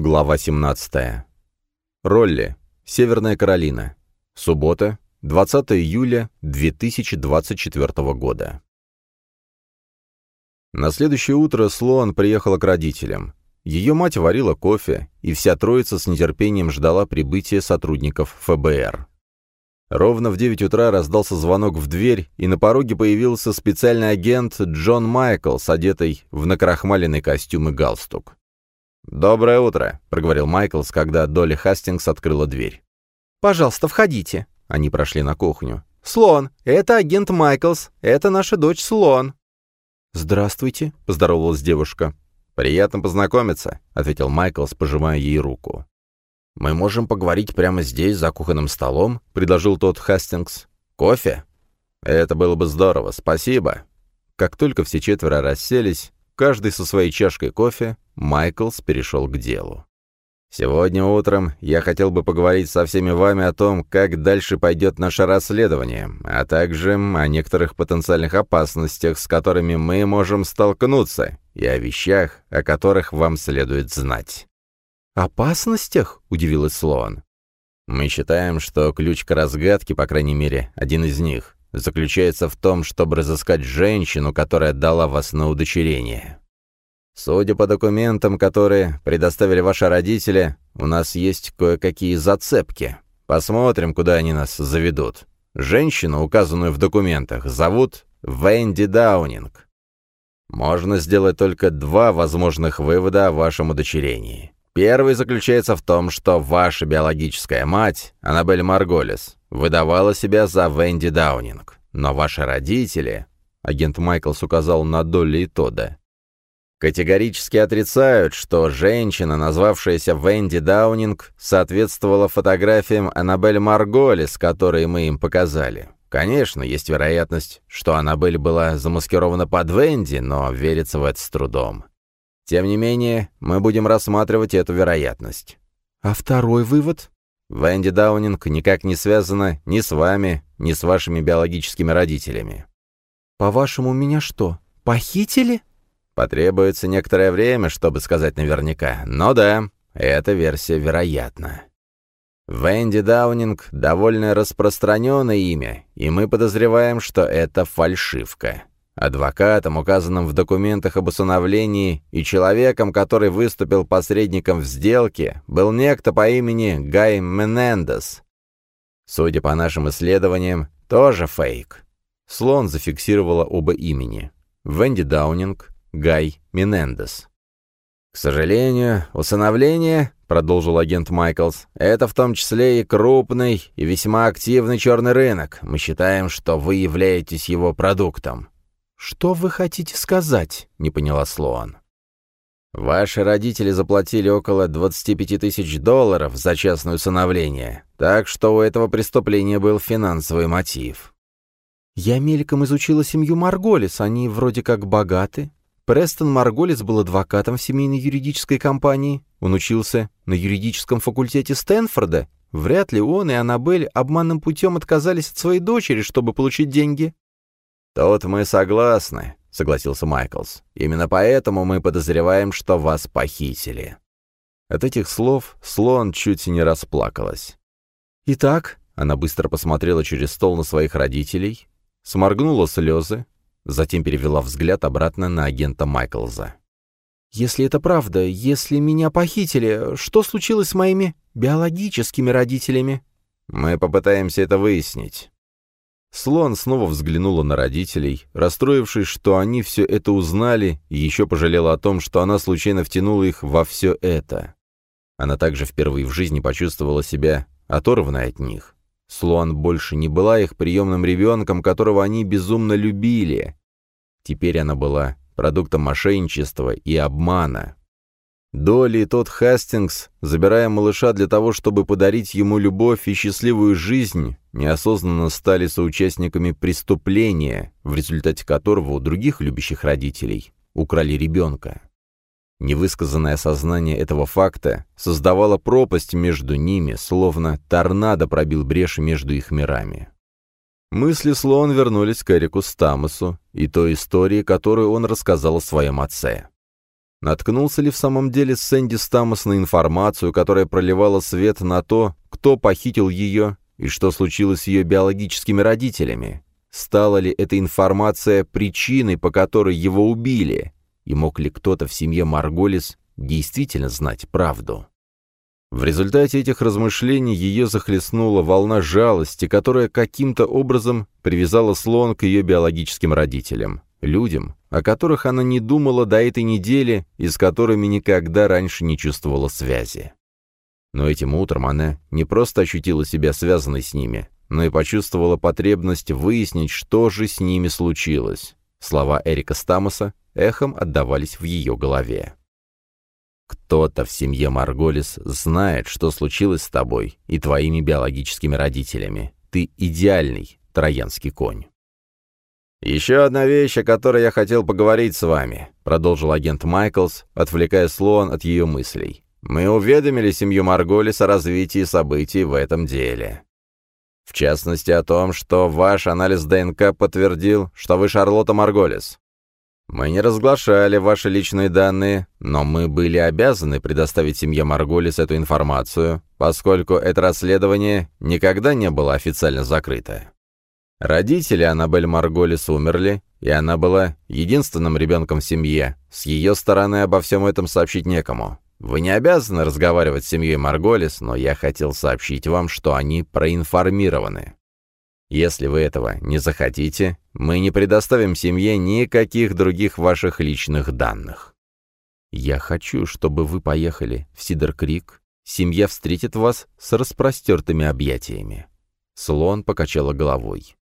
Глава 17. Ролли. Северная Каролина. Суббота, 20 июля 2024 года. На следующее утро Слоан приехала к родителям. Ее мать варила кофе, и вся троица с нетерпением ждала прибытия сотрудников ФБР. Ровно в 9 утра раздался звонок в дверь, и на пороге появился специальный агент Джон Майклс, одетый в накрахмаленный костюм и галстук. «Доброе утро», — проговорил Майклс, когда Долли Хастингс открыла дверь. «Пожалуйста, входите». Они прошли на кухню. «Слон, это агент Майклс, это наша дочь Слон». «Здравствуйте», — поздоровалась девушка. «Приятно познакомиться», — ответил Майклс, пожимая ей руку. «Мы можем поговорить прямо здесь, за кухонным столом», — предложил тот Хастингс. «Кофе?» «Это было бы здорово, спасибо». Как только все четверо расселись, каждый со своей чашкой кофе, Майклс перешел к делу. «Сегодня утром я хотел бы поговорить со всеми вами о том, как дальше пойдет наше расследование, а также о некоторых потенциальных опасностях, с которыми мы можем столкнуться, и о вещах, о которых вам следует знать». «Опасностях?» — удивилась Слоан. «Мы считаем, что ключ к разгадке, по крайней мере, один из них, заключается в том, чтобы разыскать женщину, которая дала вас на удочерение». Судя по документам, которые предоставили ваши родители, у нас есть кое-какие зацепки. Посмотрим, куда они нас заведут. Женщину, указанную в документах, зовут Венди Даунинг. Можно сделать только два возможных вывода о вашем удочерении. Первый заключается в том, что ваша биологическая мать, Аннабель Марголис, выдавала себя за Венди Даунинг. Но ваши родители, агент Майклс указал на Долли и Тода, категорически отрицают, что женщина, назвавшаяся Венди Даунинг, соответствовала фотографиям Аннабель Марголис, которые мы им показали. Конечно, есть вероятность, что Аннабель была замаскирована под Венди, но верится в это с трудом. Тем не менее, мы будем рассматривать эту вероятность. А второй вывод? Венди Даунинг никак не связана ни с вами, ни с вашими биологическими родителями. По-вашему, меня что, похитили? Потребуется некоторое время, чтобы сказать наверняка. Но да, эта версия вероятна. Венди Даунинг — довольно распространенное имя, и мы подозреваем, что это фальшивка. Адвокатом, указанным в документах об усыновлении, и человеком, который выступил посредником в сделке, был некто по имени Гай Менендес. Судя по нашим исследованиям, тоже фейк. Слон зафиксировала оба имени. Венди Даунинг Гай Минендес. «К сожалению, усыновление, — продолжил агент Майклс, — это в том числе и крупный и весьма активный черный рынок. Мы считаем, что вы являетесь его продуктом». «Что вы хотите сказать?» — не поняла Слоан. «Ваши родители заплатили около 25 тысяч долларов за частное усыновление, так что у этого преступления был финансовый мотив». «Я мельком изучила семью Марголис, они вроде как богаты, Престон Марголис был адвокатом в семейной юридической компании. Он учился на юридическом факультете Стэнфорда. Вряд ли он и Аннабель обманным путем отказались от своей дочери, чтобы получить деньги. «Тут мы согласны», — согласился Майклс. «Именно поэтому мы подозреваем, что вас похитили». От этих слов Слон чуть не расплакалась. «Итак», — она быстро посмотрела через стол на своих родителей, сморгнула слезы, Затем перевела взгляд обратно на агента Майклза. «Если это правда, если меня похитили, что случилось с моими биологическими родителями?» «Мы попытаемся это выяснить». Слон снова взглянула на родителей, расстроившись, что они все это узнали, и еще пожалела о том, что она случайно втянула их во все это. Она также впервые в жизни почувствовала себя оторванной от них. Слоан больше не была их приемным ребенком, которого они безумно любили. Теперь она была продуктом мошенничества и обмана. Долли и тот Хастингс, забирая малыша для того, чтобы подарить ему любовь и счастливую жизнь, неосознанно стали соучастниками преступления, в результате которого у других любящих родителей украли ребенка. Невысказанное осознание этого факта создавало пропасть между ними, словно торнадо пробил брешь между их мирами. Мысли Слоан вернулись к Эрику Стамосу и той истории, которую он рассказал о своем отце. Наткнулся ли в самом деле Сэнди Стамос на информацию, которая проливала свет на то, кто похитил ее и что случилось с ее биологическими родителями? Стала ли эта информация причиной, по которой его убили? И мог ли кто-то в семье Марголис действительно знать правду? В результате этих размышлений ее захлестнула волна жалости, которая каким-то образом привязала слон к ее биологическим родителям, людям, о которых она не думала до этой недели и с которыми никогда раньше не чувствовала связи. Но этим утром она не просто ощутила себя связанной с ними, но и почувствовала потребность выяснить, что же с ними случилось. Слова Эрика Стамоса эхом отдавались в ее голове. «Кто-то в семье Марголис знает, что случилось с тобой и твоими биологическими родителями. Ты идеальный троянский конь». «Еще одна вещь, о которой я хотел поговорить с вами», — продолжил агент Майклс, отвлекая Слоан от ее мыслей. «Мы уведомили семью Марголис о развитии событий в этом деле. В частности, о том, что ваш анализ ДНК подтвердил, что вы Шарлотта Марголис. Мы не разглашали ваши личные данные, но мы были обязаны предоставить семье Марголис эту информацию, поскольку это расследование никогда не было официально закрыто. Родители Аннабель Марголис умерли, и она была единственным ребенком в семье. С ее стороны обо всем этом сообщить некому. Вы не обязаны разговаривать с семьей Марголис, но я хотел сообщить вам, что они проинформированы. Если вы этого не захотите, мы не предоставим семье никаких других ваших личных данных. Я хочу, чтобы вы поехали в Сидер-Крик. Семья встретит вас с распростертыми объятиями. Слон покачала головой.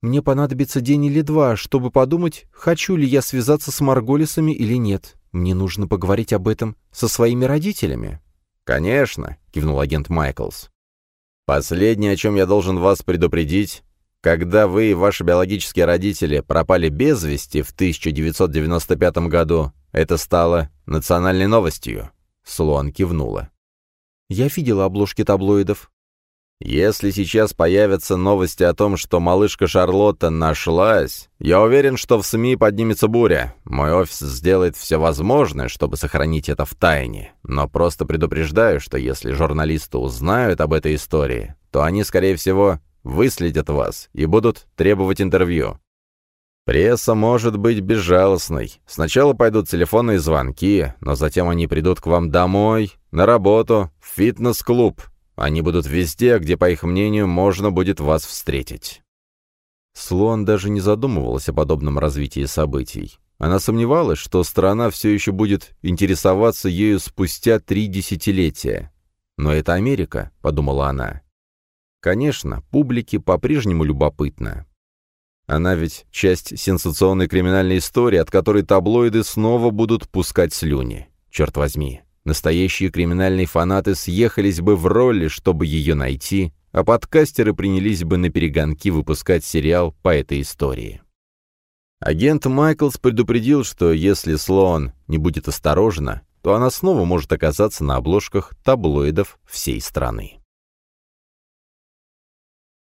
Мне понадобится день или два, чтобы подумать, хочу ли я связаться с Марголисами или нет. Мне нужно поговорить об этом со своими родителями». «Конечно», — кивнул агент Майклс. «Последнее, о чем я должен вас предупредить, когда вы и ваши биологические родители пропали без вести в 1995 году, это стало национальной новостью». Слон кивнула. «Я видела обложки таблоидов. Если сейчас появятся новости о том, что малышка Шарлотта нашлась, я уверен, что в СМИ поднимется буря. Мой офис сделает все возможное, чтобы сохранить это в тайне. Но просто предупреждаю, что если журналисты узнают об этой истории, то они, скорее всего, выследят вас и будут требовать интервью. Пресса может быть безжалостной. Сначала пойдут телефонные звонки, но затем они придут к вам домой, на работу, в фитнес-клуб, они будут везде, где, по их мнению, можно будет вас встретить». Слон даже не задумывалась о подобном развитии событий. Она сомневалась, что страна все еще будет интересоваться ею спустя три десятилетия. «Но это Америка», — подумала она. Конечно, публике по-прежнему любопытно. Она ведь часть сенсационной криминальной истории, от которой таблоиды снова будут пускать слюни. Черт возьми, Настоящие криминальные фанаты съехались бы в роли, чтобы ее найти, а подкастеры принялись бы на перегонки выпускать сериал по этой истории. Агент Майклс предупредил, что если Слоан не будет осторожна, то она снова может оказаться на обложках таблоидов всей страны.